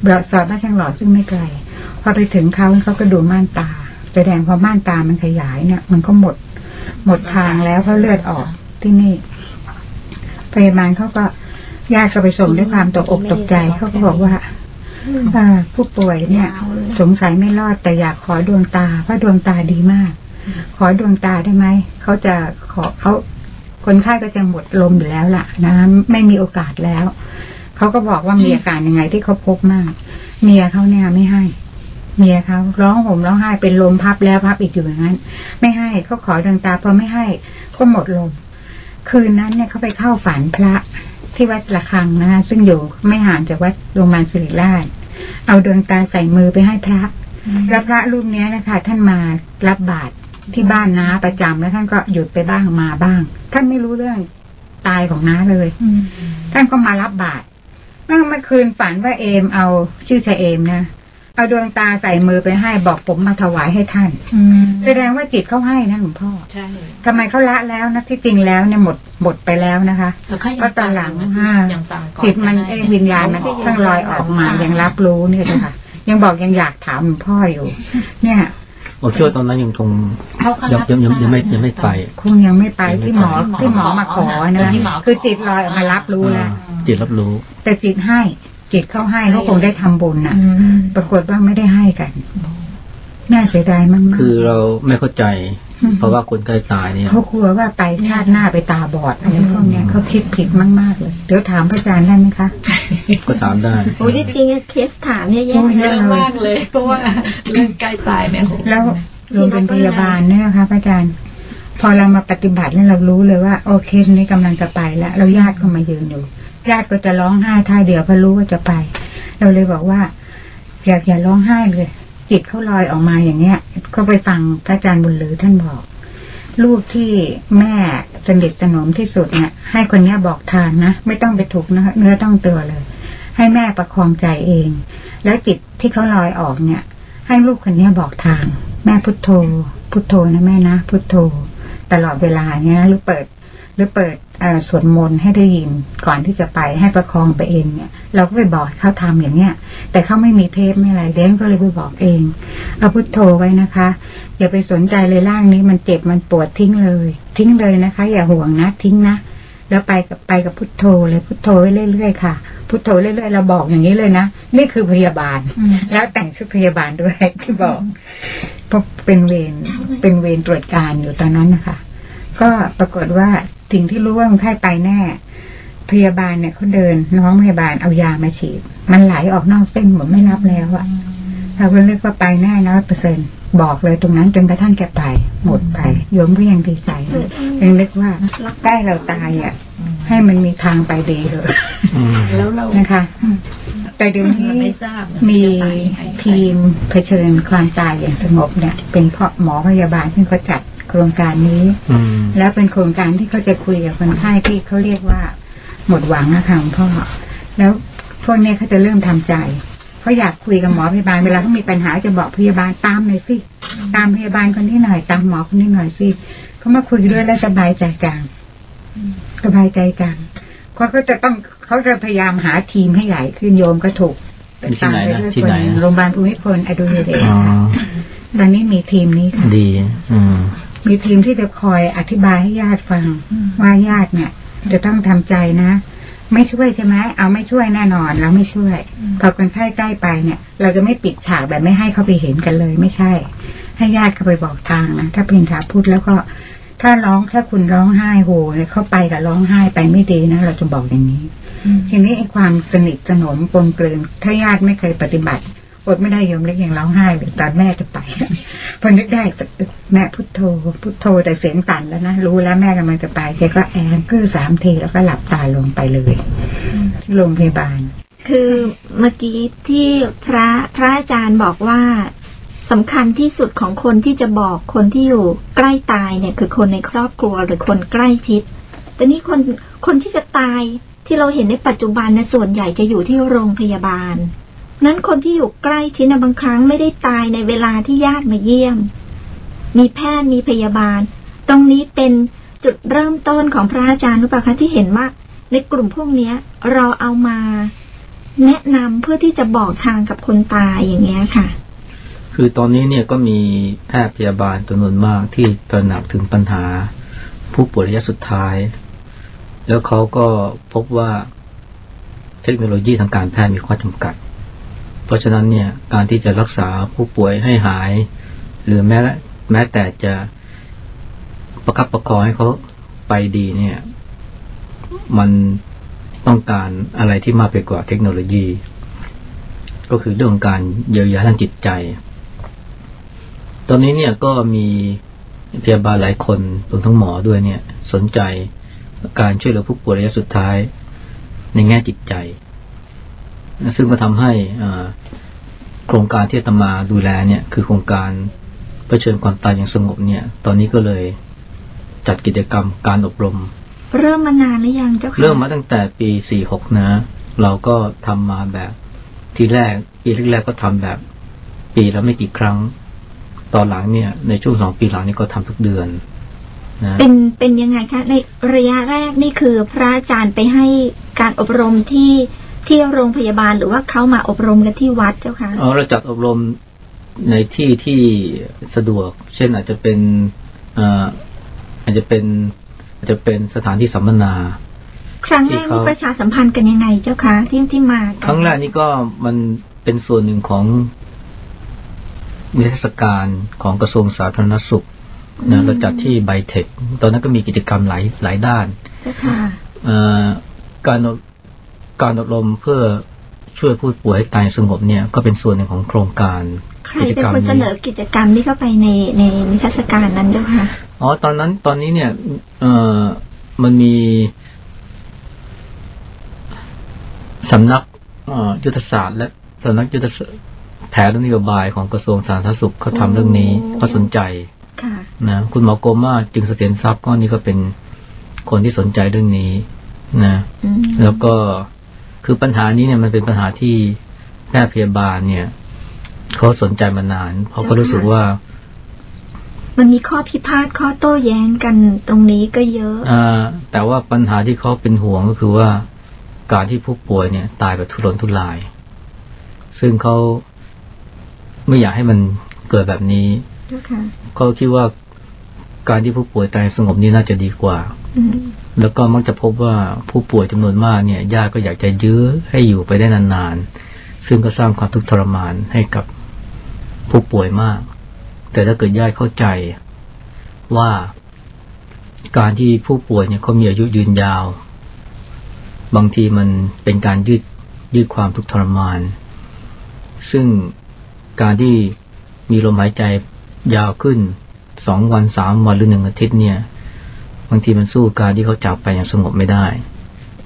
เบลซอยบ้านช่างหล่อซึ่งไม่ไกล พอไปถึงเขาเขาก็ดูม่านตาแสดงพอม่านตามันขยายเนี่ย มันก็หมด หมดทางแล้วเพราะเลือดออกที่นี่พยาบาลเขาก็ญาติก็ไปส่งด้วยความตกอกตกใจเขาก็บอกว่าผู้ป่วยเนี่ย สงสัยไม่รอดแต่อยากขอดวงตาเพราะดวงตาดีมาก ขอดวงตาได้ไหมเขาจะขอเขา คนไข้ก็จะหมดลมอยู่แล้วล่ะนะไม่มีโอกาสแล้ว เขาก็บอกว่ามีอาการยังไงที่เขาพบมาก เมียเขาเนี่ยไม่ให้ เมียเขาร้องห่มร้องไห้เป็นลมพับแล้วพับอีกอยู่อย่างนั้น ไม่ให้เขาขอดวงตาพอไม่ให้ก็หมดลม คืนนั้นเนี่ยเขาไปเข้าฝันพระที่วัดระฆังนะคะซึ่งอยู่ไม่ห่างจากวัดโรงพยาบาลสิริราช เอาดวงตาใส่มือไปให้พระ แล้วพระรูปนี้นะคะท่านมารับบาตร ที่บ้านน้าประจำแล้วท่านก็หยุดไปบ้างมาบ้าง ท่านไม่รู้เรื่องตายของน้าเลยท่านก็มารับบาตรเมื่อเมื่อคืนฝันว่าเอมเอาชื่อชะเอมนะเอาดวงตาใส่มือไปให้บอกผมมาถวายให้ท่านแสดงว่าจิตเขาให้นะหลวงพ่อใช่ทำไมเขาละแล้วนะที่จริงแล้วเนี่ยหมดหมดไปแล้วนะคะแต่เขายังก็ตอนหลังฟัยู่อ่ายังฟังก่อนจิตมันเอ้ยวิญญาณมันเพิ่งลอยออกมายังรับรู้เนี่ยนะคะยังบอกยังอยากถามหลวงพ่ออยู่ เนี่ย ผมเชื่อว่าตอนนั้นยังคงเขาก็ยังรับยังยังยังไม่ทราบยังไม่ไป คงยังไม่ไปที่หมอที่ที่หหมมออมาขอที่นะหมอขอ คือจิตลอยออกมารับรู้แล้วจิตรับรู้ แต่จิตให้จิตเข้าให้เขาคงได้ทำบุญน่ะปรากฏว่าไม่ได้ให้กัน น่าเสียดายมากๆ คือเราไม่เข้าใจ เพราะว่าคนใกล้ตายเนี่ยเขากลัวว่าไปชาติหน้าไปตาบอดอะไรพวกเนี้ยเขาคิดผิดมากๆเลยเดี๋ยวถามพระอาจารย์ได้ไหมคะก็ถามได้โอ้จริงๆอะเคสถามเนี่ยแย่โอ้เยนะอะมากเลยเพราะว่าเรื่องใกล้ตายเนี่ยโหแล้วรวมเป็นพยาบาลเนี่ยนะคะพระอาจารย์พอเรามาปฏิบัติแล้วเรารู้เลยว่า โอเคนี้กำลังจะไปแล้วเราญาติก็มายืนอยู่ญาติก็จะร้องไห้ท่าเดียวเพราะรู้ว่าจะไป เราเลยบอกว่าอยากอย่าร้องไห้เลย จิตเขาลอยออกมาอย่างเงี้ยก็ไปฟังพระอาจารย์บุญลือท่านบอก ลูกที่แม่สนิทสนมที่สุดเนี่ย ให้คนเนี้ยบอกทางนะไม่ต้องไปถูกนะเนื้อต้องตัวเลย ให้แม่ประคองใจเอง แล้วจิตที่เขาลอยออกเนี่ย ให้ลูกคนเนี้ยบอกทาง แม่พุทโธ พุทโธนะแม่นะพุทโธ ตลอดเวลาเนี้ยหรือเปิด หรือเปิดเอ่อสวดมนต์ให้ได้ยินก่อนที่จะไปให้ประคองไปเองเนี่ย เราก็ไปบอกให้เขาทำอย่างเนี้ย แต่เขาไม่มีเทปไม่อะไรเด้นก็เลยไปบอกเอง เอาพุทโธไว้นะคะอย่าไปสนใจเลยร่างนี้มันเจ็บมันปวดทิ้งเลย ทิ้งเลยนะคะ อย่าห่วงนะทิ้งนะแล้วไปกับไปกับพุทโธเลยพุทโธไว้เรื่อยๆค่ะ พุทโธเรื่อยๆเราบอกอย่างนี้เลยนะนี่คือพยาบาล แล้วแต่งชุดพยาบาลด้วยที่บอกเพราะเป็นเวรเป็นเวรตรวจการอยู่ตอนนั้นนะคะ ก็ปรากฏว่า สิ่งที่รู้ว่าคนไข้ไปแน่ พยาบาลเนี่ยเขาเดิน น้องพยาบาลเอายามาฉีด มันไหลออกนอกเส้นหมดไม่รับแล้วอะเราก็เรียกว่าไปแน่นะเปอร์เซ็นต์บอกเลยตรงนั้นจนกระทั่งแกไป หมดไปโยมก็ยังดีใจนะยังนึกว่าใกล้เราตายอะให้มันมีทางไปดีเถอะอืมแล้วเรานะคะแต่เดี๋ยวนี้ไม่ทราบมีจะตายยังไงทีมเผชิญความตายอย่างสงบเนี่ย เป็นเพราะหมอพยาบาลที่เขาจัด โครงการนี้อืมแล้วเป็นโครงการที่เขาจะคุยกับคนไข้ที่เขาเรียกว่า หมดหวังนะคะหลวงพ่อแล้วพวกเนี้ยเขาจะเริ่มทำใจเขาอยากคุยกับหมอพยาบาลเวลาเขามีปัญหาจะบอกพยาบาลตามหน่อยสิตามพยาบาลคนนี้หน่อยตามหมอคนนี้หน่อยสิเขามาคุยด้วยแล้วสบายใจจังสบายใจจังเพราะเขาจะต้องเขาจะพยายามหาทีมให้ใหญ่ขึ้นโยมก็ถูกที่ไหนนะตามปด้วยที่ไหนคนะโรงพยาบาลภูมิพลอดุลยเดชอ๋อตอนนี้มีทีมนี้ค่ะดี อืม มีทีมที่จะคอยอธิบายให้ญาติฟังว่าญาติเนี่ย จะต้องทำใจนะ ไม่ช่วยใช่ไหมเอาไม่ช่วยแน่นอนเราไม่ช่วยพอคนไข้ใกล้ไปเนี่ย เราจะไม่ปิดฉากแบบไม่ให้เขาไปเห็นกันเลยไม่ใช่ ให้ญาติเขาไปบอกทางนะถ้าเป็นถาพูดแล้วก็ถ้าร้องถ้าคุณร้องไห้โหเนี่ยเข้าไปกับร้องไห้ไปไม่ดีนะเราจะบอกอย่างนี้ ทีนี้ไอ้ความสนิทสนมปนเกลืนถ้าญาติไม่เคยปฏิบัติ อดไม่ได้โยมเล็กยังร้องไห้เลยตอนแม่จะไปพอนึกได้สแม่พุทโธพุทโธแต่เสียงสั่นแล้วนะรู้แล้วแม่กำลังจะไปแกก็แอนกือสามทีแล้วก็หลับตาลงไปเลยที่โรงพยาบาล คือเมื่อกี้ที่พระพระอาจารย์บอกว่าสำคัญที่สุดของคนที่จะบอกคนที่อยู่ใกล้ตายเนี่ย คือคนในครอบครัวหรือคนใกล้ชิด แต่นี่คนคนที่จะตายที่เราเห็นในปัจจุบันนส่วนใหญ่จะอยู่ที่โรงพยาบาล นั้นคนที่อยู่ใกล้ชิดนะบางครั้งไม่ได้ตายในเวลาที่ญาติมาเยี่ยม มีแพทย์มีพยาบาล ตรงนี้เป็นจุดเริ่มต้นของพระอาจารย์รือเปล่าคะที่เห็นว่า ในกลุ่มพวกเนี้ยเราเอามาแนะนำเพื่อที่จะบอกทางกับคนตายอย่างเงี้ยค่ะ คือตอนนี้เนี่ยก็มีแพทย์พยาบาลจำนวนมากที่ตระหนักถึงปัญหาผู้ป่วยระยะสุดท้าย แล้วเขาก็พบว่าเทคโนโลยีทางการแพทย์มีข้อจำกัด ราะฉะนั้นเนี่ยการที่จะรักษาผู้ป่วยให้หาย หรือแม้แม้แต่จะประคับประคองให้เขาไปดีเนี่ย มันต้องการอะไรที่มากไปกว่าเทคโนโลยี ก็คือเรื่องการเยียวยาทางจิตใจ ตอนนี้เนี่ยก็มีพยาบาลหลายคนรวมทั้งหมอด้วยเนี่ย สนใจการช่วยเหลือผู้ป่วยระยะสุดท้ายในแง่จิตใจ ซึ่งก็ทำให้อ่าโครงการที่อาตมาดูแลเนี่ยคือโครงการเผชิญความตายอย่างสงบเนี่ย ตอนนี้ก็เลยจัดกิจกรรมการอบรม เริ่มมานานหรือยังเจ้าค่ะเริ่มมาตั้งแต่ปี 46 นะ เราก็ทำมาแบบทีแรกปีแรกๆก็ทำแบบ ปีละไม่กี่ครั้ง ตอนหลังเนี่ย ในช่วงสองปีหลังนี่ก็ทำทุกเดือนนะเป็นเป็นยังไงคะในระยะแรกนี่คือพระอาจารย์ไปให้การอบรมที่ ที่โรงพยาบาลหรือว่าเขามาอบรมกันที่วัดเจ้าค่ะเอาเราจัดอบรมในที่ที่สะดวก เช่นอาจจะเป็นเอ่ออาจจะเป็นอาจจะเป็นสถานที่สัมมนา ครั้งแรกที่เขานี่ประชาสัมพันธ์กันยังไงเจ้าคะที่ที่มากันครั้งแรกนี่ก็มันเป็นส่วนหนึ่งของมีเทศกาลของกระทรวงสาธารณสุขนะเราจัดที่ไบเทคตอนนั้นก็มีกิจกรรมหลายหลายด้านเจ้าค่ะเอ่อการอบ การอบรมเพื่อช่วยผู้ป่วยให้ตายสงบเนี่ยก็เป็นส่วนหนึ่งของโครงการใครเป็นคนเสนอกิจกรรมที่เข้าไปในในนิทรรศการนั้นเจ้าค่ะอ๋อตอนนั้นตอนนี้เนี่ยเอ่อมันมีสำนักเอ่อยุทธศาสตร์ และสำนักยุทธศาสตร์แผนและนโยบายของกระทรวงสาธารณสุขเขาทำเรื่องนี้โอ้เขาสนใจค่ะนะคุณหมอโกมาจึงเสถียรทรัพย์ก็นี่ก็เป็นคนที่สนใจเรื่องนี้นะอืมแล้วก็ คือปัญหานี้เนี่ยมันเป็นปัญหาที่แพทย์พยาบาลเนี่ยเขาสนใจมานานเพราะเขารู้สึกว่า มันมีข้อพิพาทข้อโต้แย้งกันตรงนี้ก็เยอะอ่าแต่ว่าปัญหาที่เขาเป็นห่วงก็คือว่า การที่ผู้ป่วยเนี่ย ตายแบบทุรนทุราย ซึ่งเขาไม่อยากให้มันเกิดแบบนี้เจ้าค่ะเขาคิดว่าการที่ผู้ป่วยตายสงบนี่น่าจะดีกว่าอืม แล้วก็มักจะพบว่าผู้ป่วยจำนวนมากเนี่ยญาติก็อยากจะยื้อให้อยู่ไปได้นานๆ ซึ่งก็สร้างความทุกข์ทรมานให้กับผู้ป่วยมาก แต่ถ้าเกิดญาติเข้าใจว่าการที่ผู้ป่วยเนี่ยเขามีอายุยืนยาว บางทีมันเป็นการยืดยืดความทุกข์ทรมาน ซึ่งการที่มีลมหายใจยาวขึ้นสองวันสามวันหรือหนึ่งอาทิตย์เนี่ย บางทีมันสู้การที่เขาจากไปอย่างสงบไม่ได้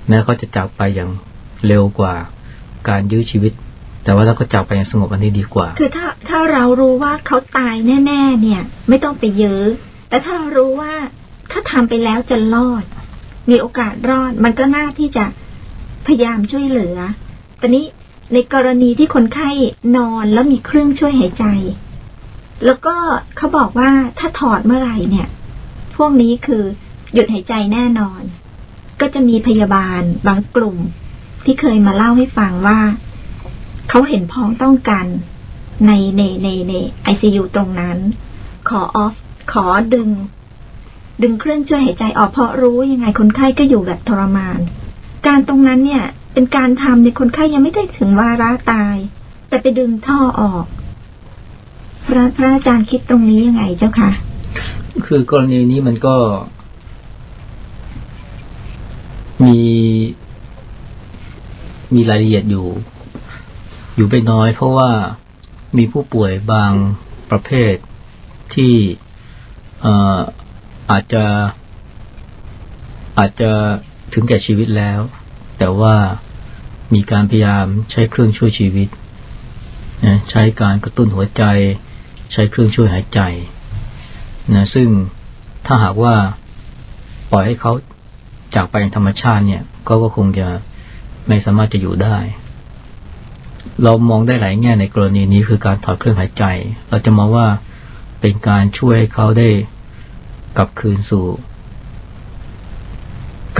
แม้เขาจะจากไปอย่างเร็วกว่าการยื้อชีวิต แต่ว่าถ้าเขาจากไปอย่างสงบอันนี้ดีกว่า คือถ้าถ้าเรารู้ว่าเขาตายแน่ ๆ เนี่ย ไม่ต้องไปเยอแต่ถ้าเรารู้ว่าถ้าทำไปแล้วจะรอด มีโอกาสรอด มันก็น่าที่จะพยายามช่วยเหลือแต่นี้ในกรณีที่คนไข้นอนแล้วมีเครื่องช่วยหายใจ แล้วก็เขาบอกว่าถ้าถอดเมื่อไหร่เนี่ย พวกนี้คือ หยุดหายใจแน่นอน ก็จะมีพยาบาลบางกลุ่ม ที่เคยมาเล่าให้ฟังว่า เขาเห็นพ้องต้องกันในในในในไอซียูตรงนั้น ขอออฟ ขอดึง ดึงเครื่องช่วยหายใจออกเพราะรู้ยังไงคนไข้ก็อยู่แบบทรมาน การตรงนั้นเนี่ยเป็นการทำในคนไข้ยังไม่ได้ถึงวาระตาย แต่ไปดึงท่อออก พระพระอาจารย์คิดตรงนี้ยังไงเจ้าคะคือกรณีนี้มันก็ มี มีรายละเอียดอยู่ อยู่ไม่น้อย เพราะว่ามีผู้ป่วยบางประเภทที่ออาจจะอาจจะถึงแก่ชีวิตแล้ว แต่ว่ามีการพยายามใช้เครื่องช่วยชีวิต ใช้การกระตุ้นหัวใจ ใช้เครื่องช่วยหายใจนะซึ่งถ้าหากว่าปล่อยให้เขา จากไปอย่างธรรมชาติเนี่ยก็ก็คงจะไม่สามารถจะอยู่ได้ เรามองได้หลายแง่ในกรณีนี้คือการถอดเครื่องหายใจ เราจะมองว่าเป็นการช่วยให้เขาได้กลับคืนสู่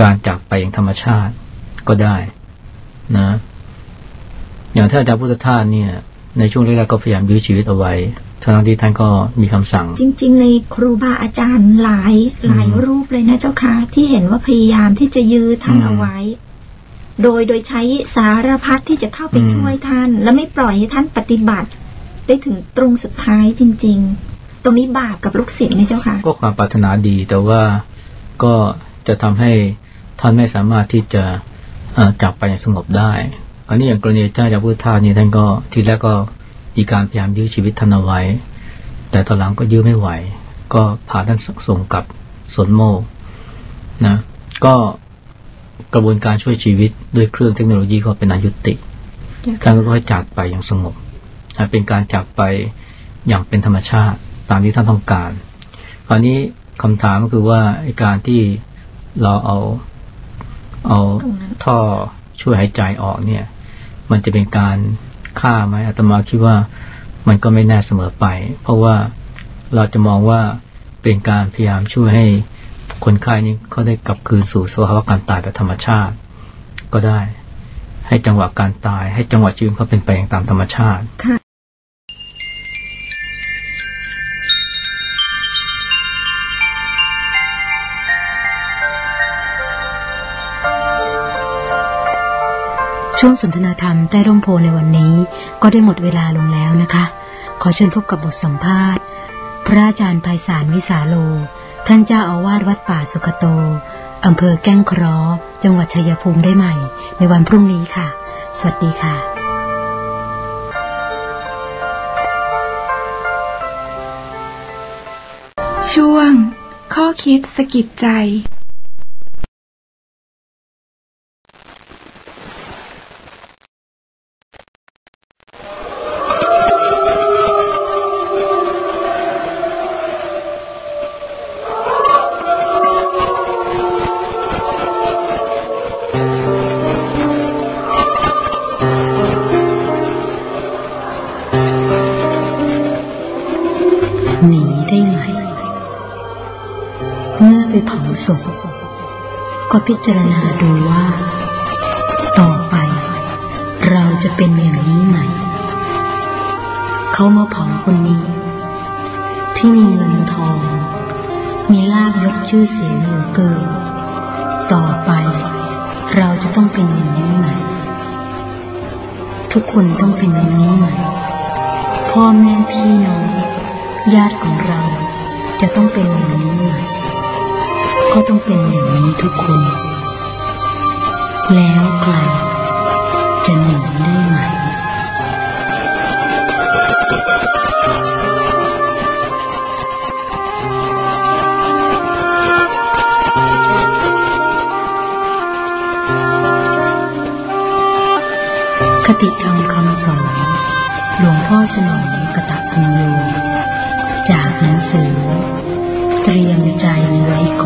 การจากไปอย่างธรรมชาติก็ได้นะอย่างท่านอาจารย์พุทธทาสเนี่ย ในช่วงแรกๆก็พยายามยื้อชีวิตเอาไว้ ทั้งที่ท่านก็มีคำสั่ง จริง ๆ ในครูบาอาจารย์หลายหลายรูปเลยนะเจ้าค่ะที่เห็นว่าพยายามที่จะยื้อท่านอืมเอาไว้ โดยโดยใช้สารพัดที่จะเข้าไปอืมช่วยท่าน และไม่ปล่อยให้ท่านปฏิบัติ ได้ถึงตรงสุดท้ายจริง ๆ ตรงนี้บาปกับลูกศิษย์ไหมเจ้าค่ะ ก็ความปรารถนาดีแต่ว่าก็จะทำให้ท่านไม่สามารถที่จะเอ่อจากไปอย่างสงบได้อันนี้อย่างกรณีท่านอาจารย์พุทธทาสนี่ท่านก็ทีแรกก็ มีการพยายามยื้อชีวิตท่านเอาไว้ แต่ตอนหลังก็ยื้อไม่ไหว ก็พาท่านส่งกลับสวนโมกนะก็กระบวนการช่วยชีวิตด้วยเครื่องเทคโนโลยีก็เป็นอายุติท่านก็ค่อยจากไปอย่างสงบนะเป็นการจากไปอย่างเป็นธรรมชาติตามที่ท่านต้องการ คราวนี้คำถามก็คือว่าการที่เราเอาเอาท่อช่วยหายใจออกเนี่ย มันจะเป็นการ ค่าไหมอาตมาคิดว่ามันก็ไม่แน่เสมอไป เพราะว่าเราจะมองว่าเป็นการพยายามช่วยให้คนไข้นี้เขาได้กลับคืนสู่สภาวะการตายแบบธรรมชาติ ก็ได้ ให้จังหวะการตาย ให้จังหวะชีวิตเขาเป็นไปอย่างตามธรรมชาติ ช่วงสนทนาธรรมใต้ร่มโพในวันนี้ ก็ได้หมดเวลาลงแล้วนะคะ ขอเชิญพบกับบทสัมภาษณ์ พระอาจารย์ไพศาลวิสาโล ท่านเจ้าอาวาสวัดป่าสุขโตอำเภอแก้งคราะห์จังหวัดชัยภูมิได้ใหม่ ในวันพรุ่งนี้ค่ะ สวัสดีค่ะช่วง ข้อคิดสะกิดใจ ก็พิจารณาดูว่า ต่อไปเราจะเป็นอย่างนี้ไหม เขามาเผาคนนี้ ที่มีเงินทอง มีลาบยศชื่อเสียงเหลือเกินต่อไปเราจะต้องเป็นอย่างนี้ไหม ทุกคนต้องเป็นอย่างนี้ไหม พ่อแม่พี่น้องญาติของเราจะต้องเป็นอย่างนี้ไหม ก็ต้องเป็นอย่างนี้ทุกคน แล้วใครจะหนีได้ไหม คติธรรมคำสอนหลวงพ่อสนองกตะพุญโยจากหนังสือ เตรียมใจไว้ก่อน